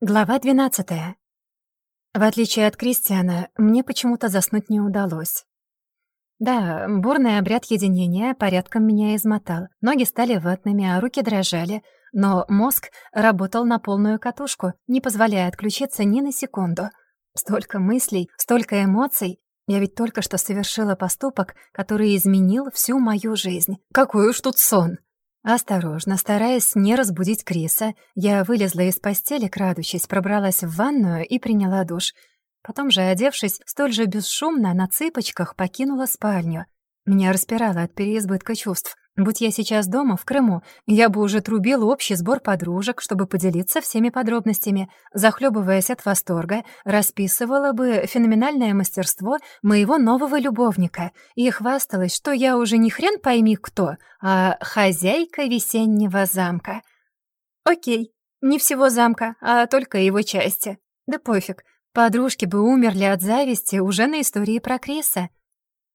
Глава 12. В отличие от Кристиана, мне почему-то заснуть не удалось. Да, бурный обряд единения порядком меня измотал. Ноги стали ватными, а руки дрожали. Но мозг работал на полную катушку, не позволяя отключиться ни на секунду. Столько мыслей, столько эмоций. Я ведь только что совершила поступок, который изменил всю мою жизнь. Какой уж тут сон! Осторожно, стараясь не разбудить Криса, я вылезла из постели, крадучись, пробралась в ванную и приняла душ. Потом же, одевшись, столь же бесшумно на цыпочках покинула спальню. Меня распирало от переизбытка чувств. Будь я сейчас дома, в Крыму, я бы уже трубила общий сбор подружек, чтобы поделиться всеми подробностями, захлебываясь от восторга, расписывала бы феноменальное мастерство моего нового любовника и хвасталась, что я уже не хрен пойми кто, а хозяйка весеннего замка. Окей, не всего замка, а только его части. Да пофиг, подружки бы умерли от зависти уже на истории про Криса.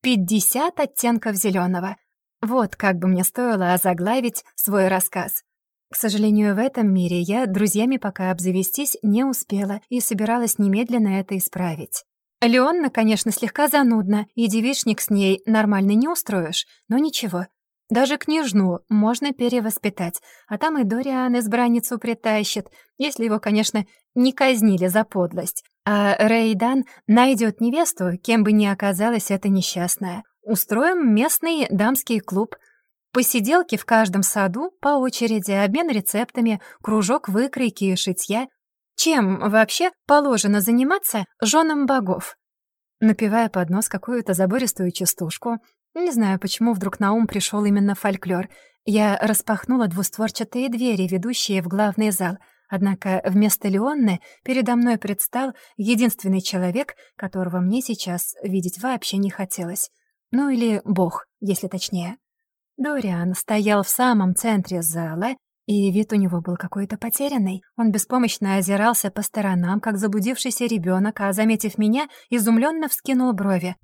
«Пятьдесят оттенков зеленого. Вот как бы мне стоило озаглавить свой рассказ. К сожалению, в этом мире я друзьями пока обзавестись не успела и собиралась немедленно это исправить. Леонна, конечно, слегка занудна, и девичник с ней нормально не устроишь, но ничего. Даже княжну можно перевоспитать, а там и Дориан избранницу притащит, если его, конечно, не казнили за подлость. А Рейдан найдет невесту, кем бы ни оказалась эта несчастная. Устроим местный дамский клуб. Посиделки в каждом саду по очереди, обмен рецептами, кружок выкройки и шитья. Чем вообще положено заниматься женам богов? Напевая под нос какую-то забористую частушку, не знаю, почему вдруг на ум пришел именно фольклор, я распахнула двустворчатые двери, ведущие в главный зал — Однако вместо Леонны передо мной предстал единственный человек, которого мне сейчас видеть вообще не хотелось. Ну или бог, если точнее. Дориан стоял в самом центре зала, и вид у него был какой-то потерянный. Он беспомощно озирался по сторонам, как заблудившийся ребенок, а, заметив меня, изумленно вскинул брови.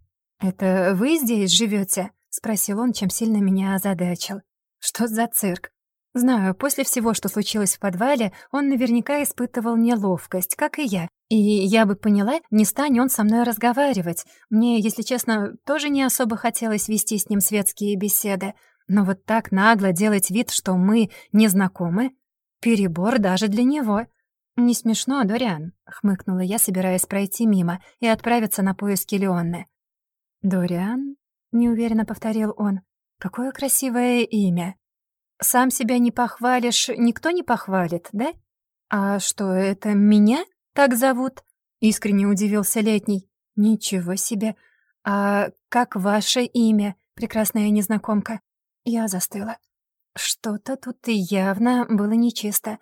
«Это вы здесь живете? спросил он, чем сильно меня озадачил. «Что за цирк? Знаю, после всего, что случилось в подвале, он наверняка испытывал неловкость, как и я. И я бы поняла, не стань он со мной разговаривать. Мне, если честно, тоже не особо хотелось вести с ним светские беседы. Но вот так нагло делать вид, что мы не знакомы, перебор даже для него. «Не смешно, Дориан», — хмыкнула я, собираясь пройти мимо и отправиться на поиски Леонны. «Дориан?» — неуверенно повторил он. «Какое красивое имя!» Сам себя не похвалишь, никто не похвалит, да? А что, это меня так зовут? Искренне удивился Летний. Ничего себе. А как ваше имя, прекрасная незнакомка? Я застыла. Что-то тут явно было нечисто.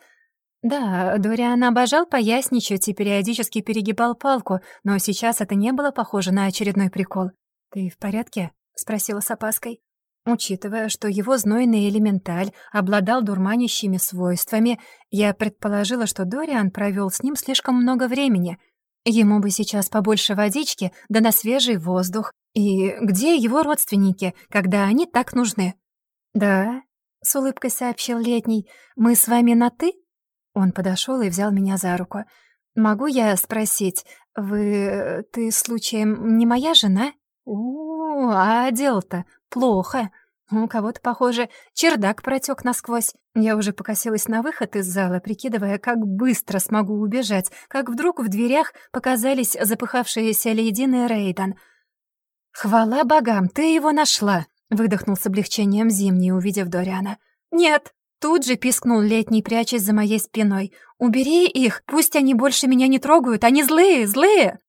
Да, Дориан обожал поясничать и периодически перегибал палку, но сейчас это не было похоже на очередной прикол. «Ты в порядке?» — спросила с опаской. Учитывая, что его знойный элементаль обладал дурманящими свойствами, я предположила, что Дориан провел с ним слишком много времени. Ему бы сейчас побольше водички, да на свежий воздух. И где его родственники, когда они так нужны? «Да», — с улыбкой сообщил Летний, — «мы с вами на «ты»?» Он подошел и взял меня за руку. «Могу я спросить, вы... ты, случаем, не моя жена?» «У, а дело-то плохо. У кого-то, похоже, чердак протек насквозь. Я уже покосилась на выход из зала, прикидывая, как быстро смогу убежать, как вдруг в дверях показались запыхавшиеся Лейдин и Рейдан. «Хвала богам, ты его нашла!» — выдохнул с облегчением Зимний, увидев Дориана. «Нет!» — тут же пискнул Летний, прячась за моей спиной. «Убери их! Пусть они больше меня не трогают! Они злые, злые!»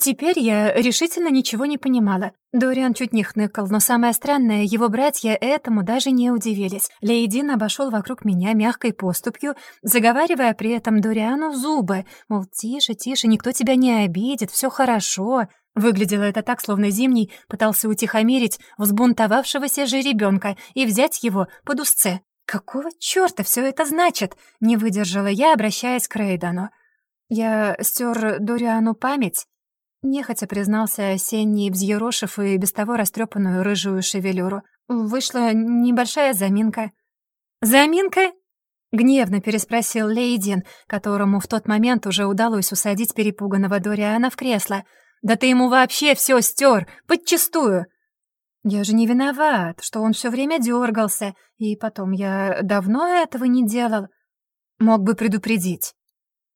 Теперь я решительно ничего не понимала. Дориан чуть не хныкал, но самое странное, его братья этому даже не удивились. Лейдин обошел вокруг меня мягкой поступью, заговаривая при этом Дориану зубы, мол, тише, тише, никто тебя не обидит, все хорошо. Выглядело это так, словно Зимний пытался утихомирить взбунтовавшегося жеребенка и взять его под узце. «Какого чёрта все это значит?» — не выдержала я, обращаясь к Рейдану. «Я стер Дориану память?» Нехотя признался осенний, взъерошив и без того растрепанную рыжую шевелюру. Вышла небольшая заминка. «Заминка?» Гневно переспросил Лейдин, которому в тот момент уже удалось усадить перепуганного Дориана в кресло. «Да ты ему вообще все стер, подчистую!» «Я же не виноват, что он все время дергался, и потом я давно этого не делал. Мог бы предупредить».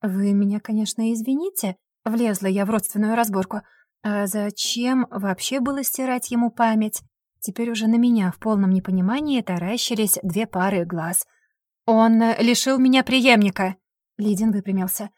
«Вы меня, конечно, извините», — влезла я в родственную разборку. «А зачем вообще было стирать ему память?» Теперь уже на меня в полном непонимании таращились две пары глаз — «Он лишил меня преемника», — Лидин выпрямился.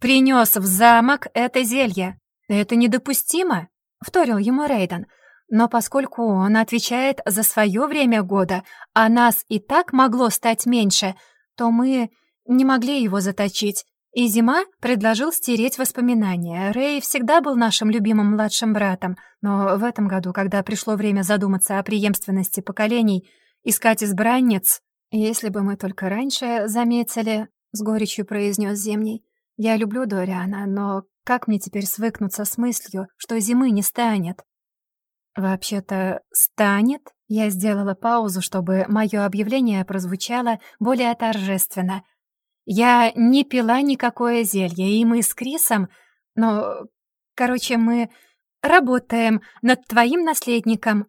«Принес в замок это зелье. Это недопустимо», — вторил ему Рейден. «Но поскольку он отвечает за свое время года, а нас и так могло стать меньше, то мы не могли его заточить. И Зима предложил стереть воспоминания. Рэй всегда был нашим любимым младшим братом, но в этом году, когда пришло время задуматься о преемственности поколений, искать избранниц, «Если бы мы только раньше заметили», — с горечью произнес Зимний. «Я люблю Дориана, но как мне теперь свыкнуться с мыслью, что зимы не станет?» «Вообще-то, станет?» Я сделала паузу, чтобы мое объявление прозвучало более торжественно. «Я не пила никакое зелье, и мы с Крисом... Но, короче, мы работаем над твоим наследником.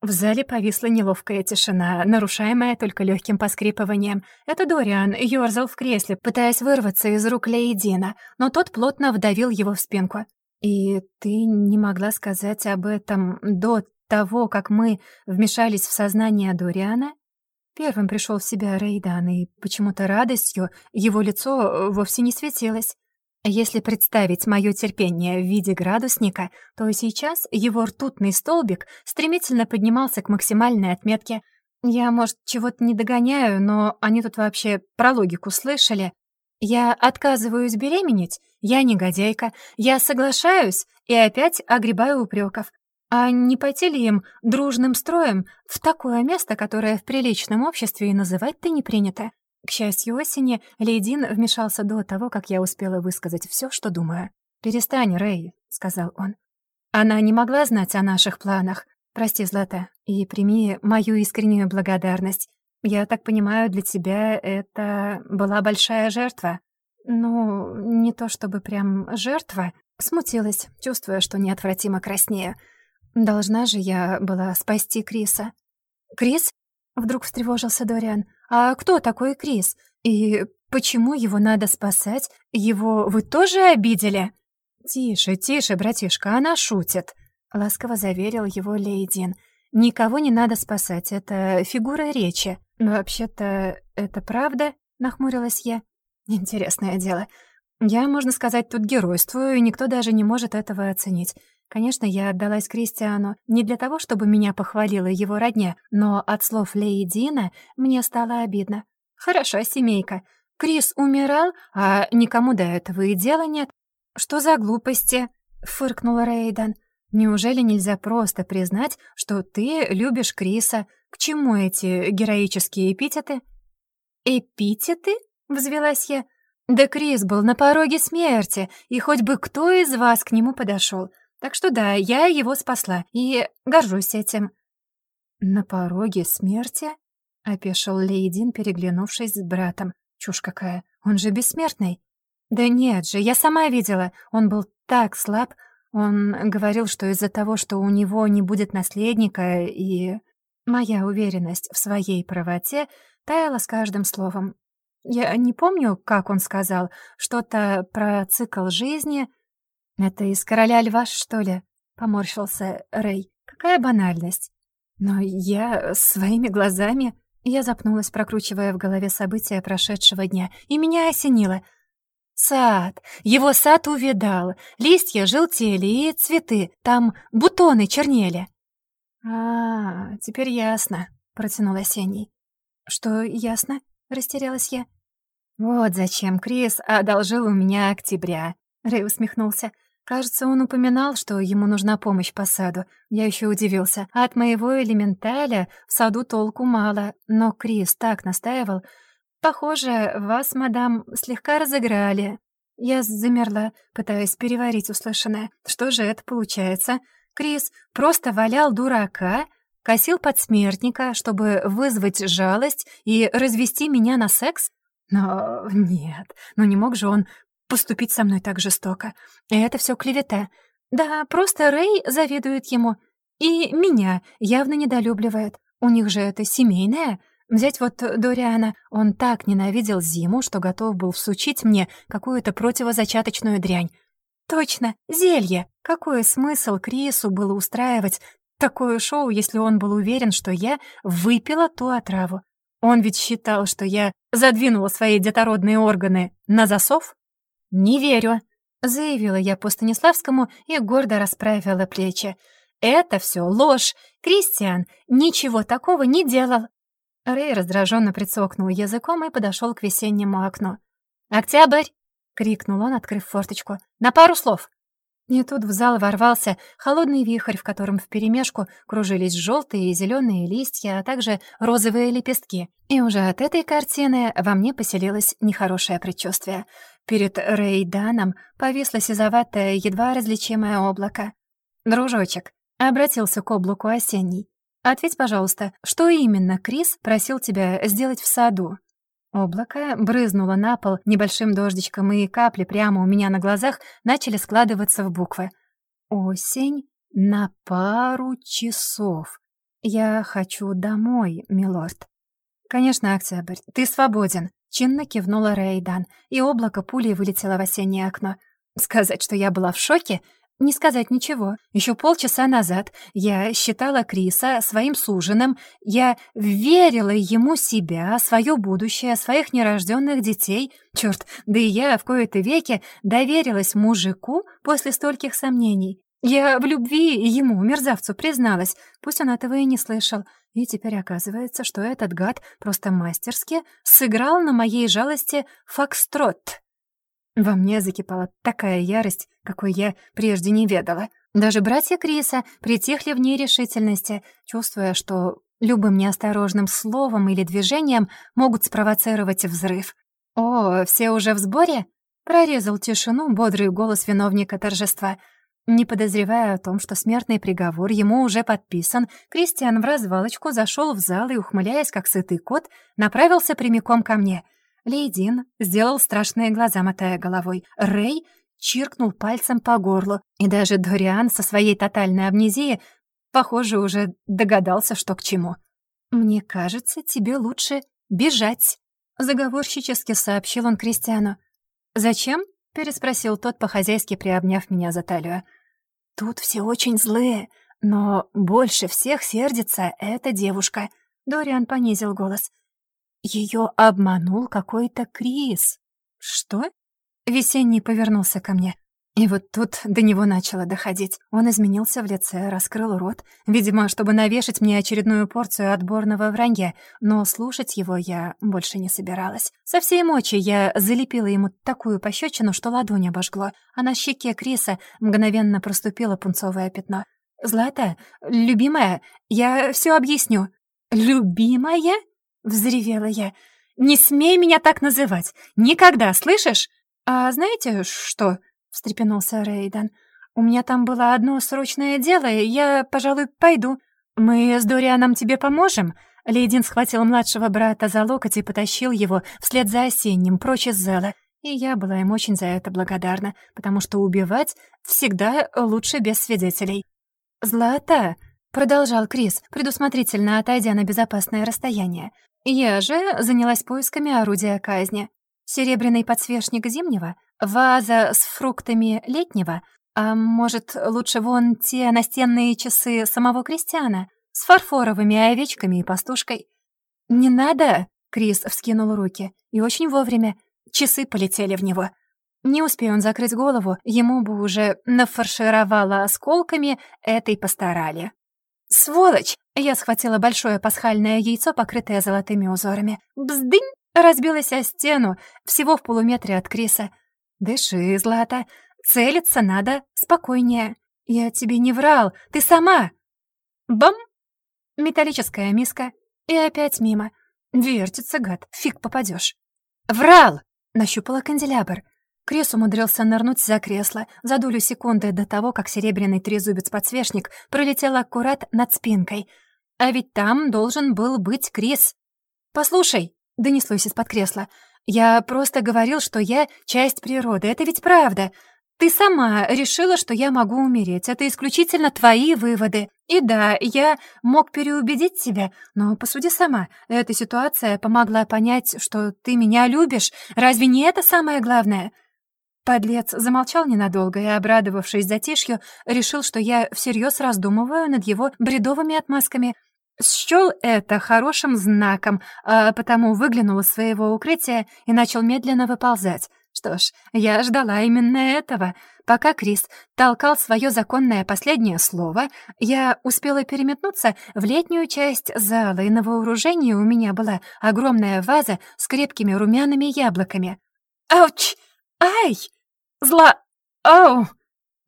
В зале повисла неловкая тишина, нарушаемая только легким поскрипыванием. Это Дориан ёрзал в кресле, пытаясь вырваться из рук Лейдина, но тот плотно вдавил его в спинку. «И ты не могла сказать об этом до того, как мы вмешались в сознание Дориана?» Первым пришел в себя Рейдан, и почему-то радостью его лицо вовсе не светилось. Если представить мое терпение в виде градусника, то сейчас его ртутный столбик стремительно поднимался к максимальной отметке. Я, может, чего-то не догоняю, но они тут вообще про логику слышали. Я отказываюсь беременеть, я негодяйка, я соглашаюсь и опять огребаю упреков. А не пойти ли им дружным строем в такое место, которое в приличном обществе и называть-то не принято? К счастью, осени Лейдин вмешался до того, как я успела высказать все, что думаю. «Перестань, Рэй», — сказал он. «Она не могла знать о наших планах. Прости, Злата, и прими мою искреннюю благодарность. Я так понимаю, для тебя это была большая жертва?» «Ну, не то чтобы прям жертва». Смутилась, чувствуя, что неотвратимо краснею. «Должна же я была спасти Криса». «Крис?» — вдруг встревожился Дориан. «А кто такой Крис? И почему его надо спасать? Его вы тоже обидели?» «Тише, тише, братишка, она шутит», — ласково заверил его Лейдин. «Никого не надо спасать, это фигура речи». «Вообще-то это правда?» — нахмурилась я. «Интересное дело. Я, можно сказать, тут геройствую, и никто даже не может этого оценить. Конечно, я отдалась Кристиану не для того, чтобы меня похвалила его родня, но от слов Лейдина мне стало обидно. Хороша семейка. Крис умирал, а никому до этого и дела нет. Что за глупости? фыркнула Рейдан. Неужели нельзя просто признать, что ты любишь Криса? К чему эти героические эпитеты? Эпитеты? взвелась я. Да Крис был на пороге смерти, и хоть бы кто из вас к нему подошел. Так что да, я его спасла и горжусь этим». «На пороге смерти?» — опешил Лейдин, переглянувшись с братом. «Чушь какая, он же бессмертный». «Да нет же, я сама видела, он был так слаб. Он говорил, что из-за того, что у него не будет наследника, и...» Моя уверенность в своей правоте таяла с каждым словом. Я не помню, как он сказал, что-то про цикл жизни, «Это из короля льва, что ли?» — поморщился Рэй. «Какая банальность!» «Но я своими глазами...» Я запнулась, прокручивая в голове события прошедшего дня, и меня осенило. «Сад! Его сад увидал, листья желтели и цветы, там бутоны чернели». «А, теперь ясно», — протянул Осенний. «Что ясно?» — растерялась я. «Вот зачем Крис одолжил у меня октября», — Рэй усмехнулся. Кажется, он упоминал, что ему нужна помощь по саду. Я еще удивился. От моего элементаля в саду толку мало, но Крис так настаивал. «Похоже, вас, мадам, слегка разыграли». Я замерла, пытаясь переварить услышанное. Что же это получается? Крис просто валял дурака? косил подсмертника, чтобы вызвать жалость и развести меня на секс? Но нет, ну не мог же он поступить со мной так жестоко. Это все клевета. Да, просто Рэй завидует ему. И меня явно недолюбливает. У них же это семейное. Взять вот Дориана. Он так ненавидел зиму, что готов был всучить мне какую-то противозачаточную дрянь. Точно, зелье. Какой смысл Крису было устраивать такое шоу, если он был уверен, что я выпила ту отраву? Он ведь считал, что я задвинула свои детородные органы на засов? «Не верю», — заявила я по Станиславскому и гордо расправила плечи. «Это все ложь. Кристиан ничего такого не делал». Рэй раздраженно прицокнул языком и подошел к весеннему окну. «Октябрь!» — крикнул он, открыв форточку. «На пару слов!» И тут в зал ворвался холодный вихрь, в котором вперемешку кружились желтые и зеленые листья, а также розовые лепестки. И уже от этой картины во мне поселилось нехорошее предчувствие. Перед Рейданом повисло сизоватое, едва различимое облако. «Дружочек», — обратился к облаку осенний, «ответь, пожалуйста, что именно Крис просил тебя сделать в саду?» Облако брызнуло на пол небольшим дождичком, и капли прямо у меня на глазах начали складываться в буквы. «Осень на пару часов. Я хочу домой, милорд». «Конечно, Октябрь, ты свободен», — чинно кивнула Рейдан, и облако пулей вылетело в осеннее окно. Сказать, что я была в шоке, не сказать ничего. Еще полчаса назад я считала Криса своим суженым, я верила ему себя, свое будущее, своих нерожденных детей. Черт, да и я в кои-то веки доверилась мужику после стольких сомнений. Я в любви ему, мерзавцу, призналась, пусть он этого и не слышал. И теперь оказывается, что этот гад просто мастерски сыграл на моей жалости фокстрот. Во мне закипала такая ярость, какой я прежде не ведала. Даже братья Криса притихли в нерешительности, чувствуя, что любым неосторожным словом или движением могут спровоцировать взрыв. «О, все уже в сборе?» — прорезал тишину бодрый голос виновника торжества. Не подозревая о том, что смертный приговор ему уже подписан, Кристиан в развалочку зашел в зал и, ухмыляясь как сытый кот, направился прямиком ко мне — Лейдин сделал страшные глаза, мотая головой. Рэй чиркнул пальцем по горлу, и даже Дориан со своей тотальной амнезией, похоже, уже догадался, что к чему. «Мне кажется, тебе лучше бежать», — заговорщически сообщил он Кристиану. «Зачем?» — переспросил тот, по-хозяйски приобняв меня за талию. «Тут все очень злые, но больше всех сердится эта девушка», — Дориан понизил голос. Ее обманул какой-то Крис. Что? Весенний повернулся ко мне. И вот тут до него начало доходить. Он изменился в лице, раскрыл рот, видимо, чтобы навешать мне очередную порцию отборного вранья, но слушать его я больше не собиралась. Со всей мочи я залепила ему такую пощечину, что ладонь обожгло, а на щеке Криса мгновенно проступило пунцовое пятно. «Злата, любимая, я все объясню». «Любимая?» Взревела я. «Не смей меня так называть! Никогда, слышишь?» «А знаете что?» — встрепенулся Рейдан. «У меня там было одно срочное дело, и я, пожалуй, пойду. Мы с Дорианом тебе поможем?» Лейдин схватил младшего брата за локоть и потащил его вслед за осенним прочь из зала. И я была им очень за это благодарна, потому что убивать всегда лучше без свидетелей. «Злата!» — продолжал Крис, предусмотрительно отойдя на безопасное расстояние. Я же занялась поисками орудия казни. Серебряный подсвечник зимнего, ваза с фруктами летнего, а может, лучше вон те настенные часы самого Кристиана с фарфоровыми овечками и пастушкой. «Не надо!» — Крис вскинул руки. И очень вовремя. Часы полетели в него. Не успея он закрыть голову, ему бы уже нафаршировало осколками этой постарали. «Сволочь!» Я схватила большое пасхальное яйцо, покрытое золотыми узорами. «Бздынь!» Разбилась о стену, всего в полуметре от Криса. «Дыши, Злата, целиться надо спокойнее. Я тебе не врал, ты сама!» Бам! Металлическая миска. И опять мимо. Вертится, гад, фиг попадешь. «Врал!» — нащупала канделябр. Крис умудрился нырнуть за кресло за долю секунды до того, как серебряный трезубец-подсвечник пролетел аккурат над спинкой. А ведь там должен был быть Крис. «Послушай», — донеслось из-под кресла, «я просто говорил, что я часть природы. Это ведь правда. Ты сама решила, что я могу умереть. Это исключительно твои выводы. И да, я мог переубедить тебя, но посуди сама. Эта ситуация помогла понять, что ты меня любишь. Разве не это самое главное?» Подлец замолчал ненадолго и, обрадовавшись затишью, решил, что я всерьез раздумываю над его бредовыми отмазками. Счел это хорошим знаком, а потому выглянул из своего укрытия и начал медленно выползать. Что ж, я ждала именно этого. Пока Крис толкал свое законное последнее слово, я успела переметнуться в летнюю часть зала, и на вооружении у меня была огромная ваза с крепкими румяными яблоками. «Ауч! Ай!» «Зла... Ау!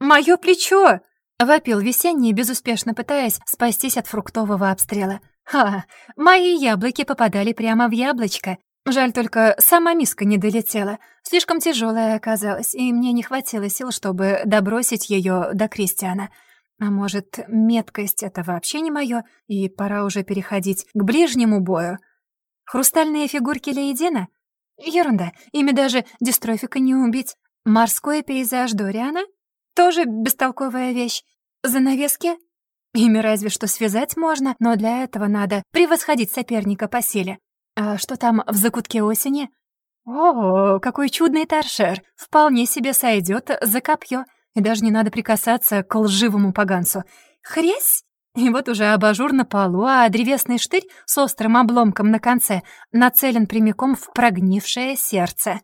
Моё плечо!» — вопил весенний, безуспешно пытаясь спастись от фруктового обстрела. «Ха! Мои яблоки попадали прямо в яблочко. Жаль только, сама миска не долетела. Слишком тяжелая оказалась, и мне не хватило сил, чтобы добросить её до Кристиана. А может, меткость — это вообще не моё, и пора уже переходить к ближнему бою? Хрустальные фигурки Лейдина? Ерунда, ими даже дистрофика не убить. Морской пейзаж Дориана? Тоже бестолковая вещь. Занавески? Ими разве что связать можно, но для этого надо превосходить соперника по силе. А что там в закутке осени? О, какой чудный торшер! Вполне себе сойдет за копье. И даже не надо прикасаться к лживому поганцу. Хресь! И вот уже абажур на полу, а древесный штырь с острым обломком на конце нацелен прямиком в прогнившее сердце.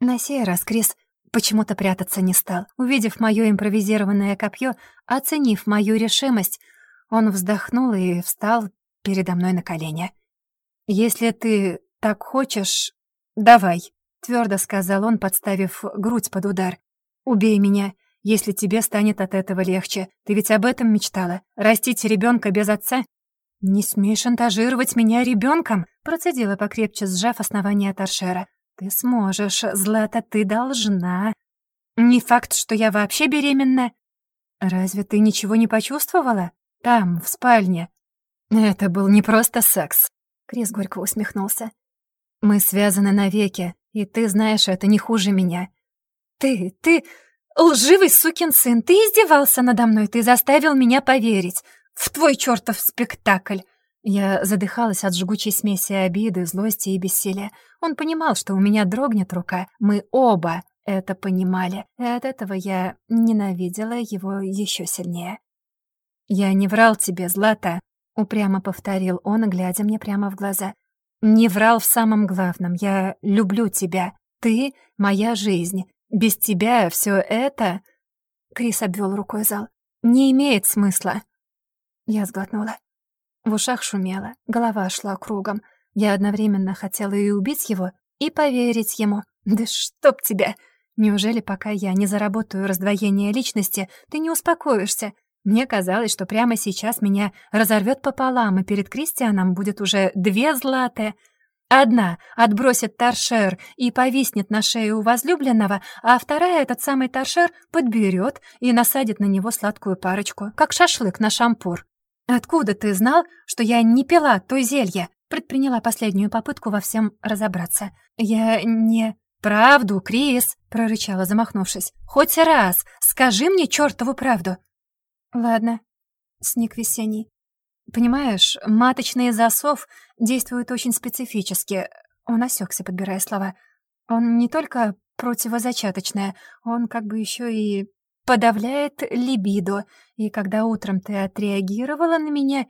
На сей раз Крис Почему-то прятаться не стал. Увидев моё импровизированное копье, оценив мою решимость, он вздохнул и встал передо мной на колени. «Если ты так хочешь, давай», — твердо сказал он, подставив грудь под удар. «Убей меня, если тебе станет от этого легче. Ты ведь об этом мечтала? Растить ребенка без отца?» «Не смей шантажировать меня ребенком, процедила покрепче, сжав основание торшера. «Ты сможешь, Злата, ты должна. Не факт, что я вообще беременна. Разве ты ничего не почувствовала? Там, в спальне. Это был не просто секс». Крис горько усмехнулся. «Мы связаны навеки, и ты знаешь это не хуже меня. Ты, ты, лживый сукин сын, ты издевался надо мной, ты заставил меня поверить в твой чертов спектакль. Я задыхалась от жгучей смеси обиды, злости и бессилия. Он понимал, что у меня дрогнет рука. Мы оба это понимали. И от этого я ненавидела его еще сильнее. «Я не врал тебе, Злата», — упрямо повторил он, глядя мне прямо в глаза. «Не врал в самом главном. Я люблю тебя. Ты — моя жизнь. Без тебя все это...» Крис обвел рукой зал. «Не имеет смысла». Я сглотнула. В ушах шумело, голова шла кругом. Я одновременно хотела и убить его, и поверить ему. Да чтоб тебя! Неужели пока я не заработаю раздвоение личности, ты не успокоишься? Мне казалось, что прямо сейчас меня разорвет пополам, и перед Кристианом будет уже две златые. Одна отбросит торшер и повиснет на шею у возлюбленного, а вторая этот самый торшер подберет и насадит на него сладкую парочку, как шашлык на шампур. «Откуда ты знал, что я не пила то зелье?» Предприняла последнюю попытку во всем разобраться. «Я не...» «Правду, Крис!» — прорычала, замахнувшись. «Хоть раз! Скажи мне чертову правду!» «Ладно», — сник весенний. «Понимаешь, маточный засов действует очень специфически». Он осекся, подбирая слова. «Он не только противозачаточное, он как бы еще и подавляет либидо, и когда утром ты отреагировала на меня,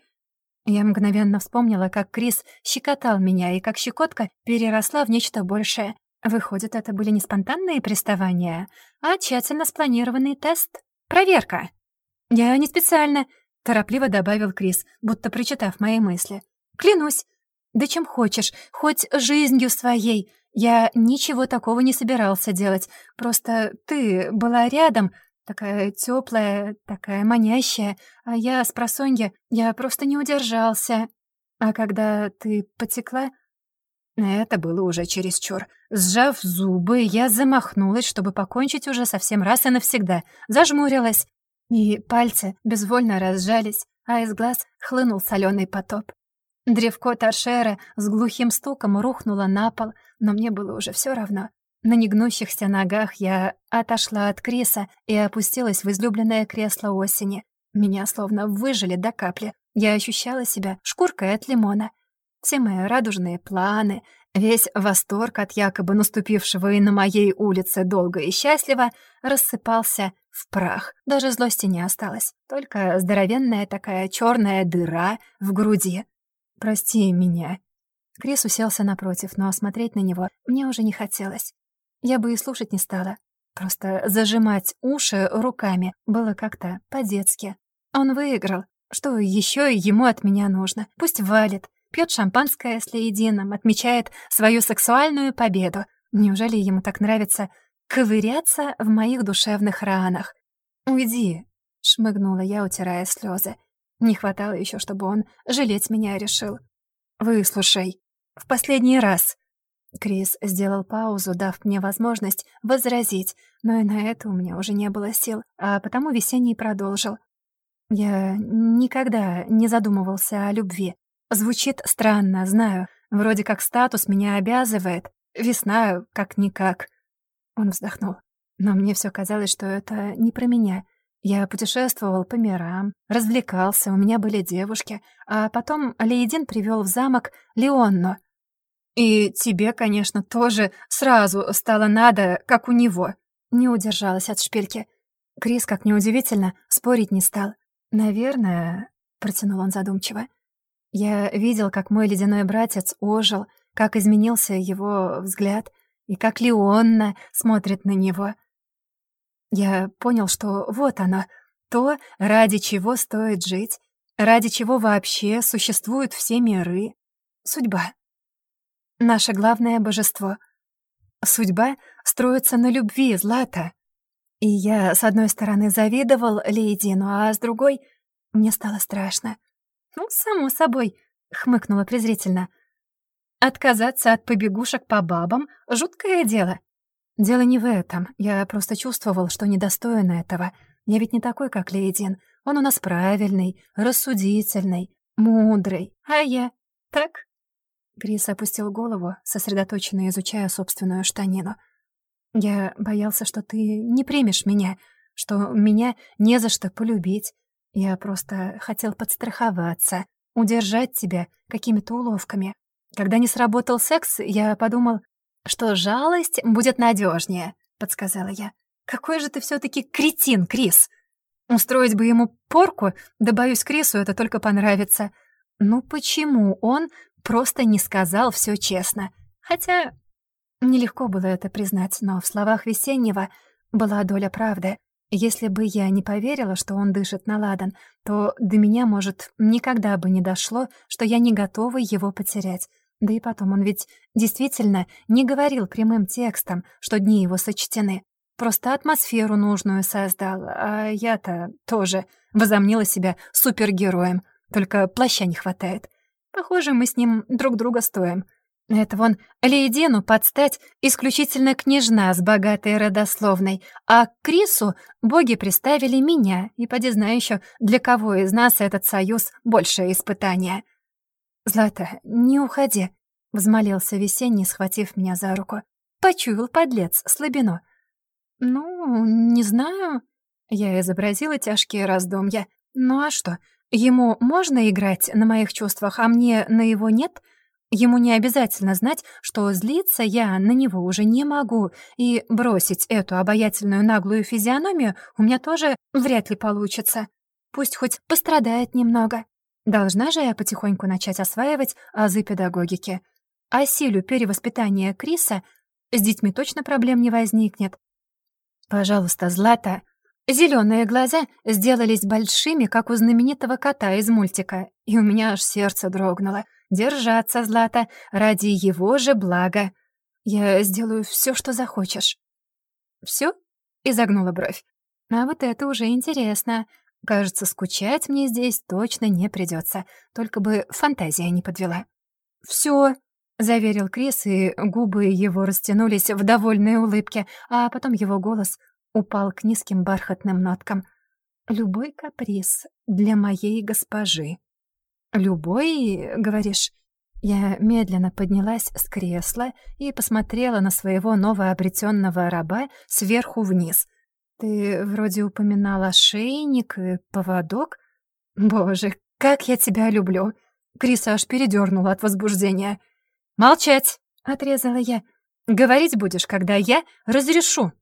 я мгновенно вспомнила, как Крис щекотал меня, и как щекотка переросла в нечто большее. Выходит, это были не спонтанные приставания, а тщательно спланированный тест. Проверка. Я не специально, торопливо добавил Крис, будто прочитав мои мысли. Клянусь. Да чем хочешь, хоть жизнью своей. Я ничего такого не собирался делать. Просто ты была рядом, Такая теплая, такая манящая, а я с просонья, я просто не удержался. А когда ты потекла... Это было уже чересчур. Сжав зубы, я замахнулась, чтобы покончить уже совсем раз и навсегда. Зажмурилась. И пальцы безвольно разжались, а из глаз хлынул соленый потоп. Древко торшера с глухим стуком рухнуло на пол, но мне было уже все равно. На негнущихся ногах я отошла от Криса и опустилась в излюбленное кресло осени. Меня словно выжили до капли. Я ощущала себя шкуркой от лимона. Все мои радужные планы, весь восторг от якобы наступившего и на моей улице долго и счастливо рассыпался в прах. Даже злости не осталось. Только здоровенная такая черная дыра в груди. «Прости меня». Крис уселся напротив, но смотреть на него мне уже не хотелось. Я бы и слушать не стала. Просто зажимать уши руками было как-то по-детски. Он выиграл. Что еще ему от меня нужно? Пусть валит, пьет шампанское с Лейдином, отмечает свою сексуальную победу. Неужели ему так нравится ковыряться в моих душевных ранах? «Уйди», — шмыгнула я, утирая слезы. Не хватало еще, чтобы он жалеть меня решил. «Выслушай. В последний раз». Крис сделал паузу, дав мне возможность возразить, но и на это у меня уже не было сил, а потому весенний продолжил. Я никогда не задумывался о любви. Звучит странно, знаю. Вроде как статус меня обязывает. Весна как-никак. Он вздохнул. Но мне все казалось, что это не про меня. Я путешествовал по мирам, развлекался, у меня были девушки, а потом Лейдин привел в замок Леонну. И тебе, конечно, тоже сразу стало надо, как у него. Не удержалась от шпильки. Крис, как неудивительно, спорить не стал. «Наверное», — протянул он задумчиво, — «я видел, как мой ледяной братец ожил, как изменился его взгляд, и как Леонна смотрит на него». Я понял, что вот оно, то, ради чего стоит жить, ради чего вообще существуют все миры. Судьба. Наше главное божество. Судьба строится на любви, Злата. И я, с одной стороны, завидовал Лейдину, а с другой мне стало страшно. «Ну, само собой», — хмыкнула презрительно. «Отказаться от побегушек по бабам — жуткое дело. Дело не в этом. Я просто чувствовал, что недостоин этого. Я ведь не такой, как Лейдин. Он у нас правильный, рассудительный, мудрый. А я... Так?» Крис опустил голову, сосредоточенно изучая собственную штанину. «Я боялся, что ты не примешь меня, что меня не за что полюбить. Я просто хотел подстраховаться, удержать тебя какими-то уловками. Когда не сработал секс, я подумал, что жалость будет надежнее, подсказала я. Какой же ты все таки кретин, Крис! Устроить бы ему порку, да, боюсь, Крису это только понравится. Ну почему он просто не сказал все честно? Хотя нелегко было это признать, но в словах Весеннего была доля правды. Если бы я не поверила, что он дышит на ладан, то до меня, может, никогда бы не дошло, что я не готова его потерять. Да и потом, он ведь действительно не говорил прямым текстом, что дни его сочтены. Просто атмосферу нужную создал, а я-то тоже возомнила себя супергероем, только плаща не хватает. Похоже, мы с ним друг друга стоим. Это вон Лейдену подстать исключительно княжна с богатой родословной, а к Крису боги приставили меня, и поди знаю еще, для кого из нас этот союз — большее испытание. «Злата, не уходи», — взмолился Весенний, схватив меня за руку. Почуял подлец слабину. «Ну, не знаю». Я изобразила тяжкие раздумья. «Ну а что, ему можно играть на моих чувствах, а мне на его нет?» Ему не обязательно знать, что злиться я на него уже не могу, и бросить эту обаятельную наглую физиономию у меня тоже вряд ли получится. Пусть хоть пострадает немного. Должна же я потихоньку начать осваивать азы педагогики. А силю перевоспитания Криса с детьми точно проблем не возникнет. Пожалуйста, Злата. Зеленые глаза сделались большими, как у знаменитого кота из мультика, и у меня аж сердце дрогнуло. Держаться, Злата, ради его же блага. Я сделаю все, что захочешь. Все? изогнула бровь. А вот это уже интересно. Кажется, скучать мне здесь точно не придется, только бы фантазия не подвела. Все, заверил Крис, и губы его растянулись в довольной улыбке, а потом его голос упал к низким бархатным ноткам. Любой каприз для моей госпожи. Любой, говоришь? Я медленно поднялась с кресла и посмотрела на своего новообретенного раба сверху вниз. Ты вроде упоминал ошейник и поводок. Боже, как я тебя люблю! Криса аж передернула от возбуждения. «Молчать!» — отрезала я. «Говорить будешь, когда я разрешу».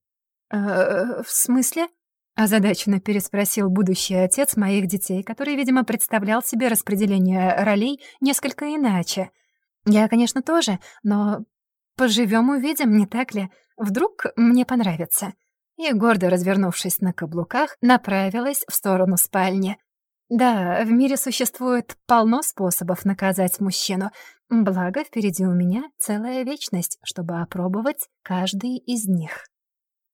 «Э, «В смысле?» — озадаченно переспросил будущий отец моих детей, который, видимо, представлял себе распределение ролей несколько иначе. «Я, конечно, тоже, но поживем увидим, не так ли? Вдруг мне понравится». И, гордо развернувшись на каблуках, направилась в сторону спальни. Да, в мире существует полно способов наказать мужчину, благо впереди у меня целая вечность, чтобы опробовать каждый из них.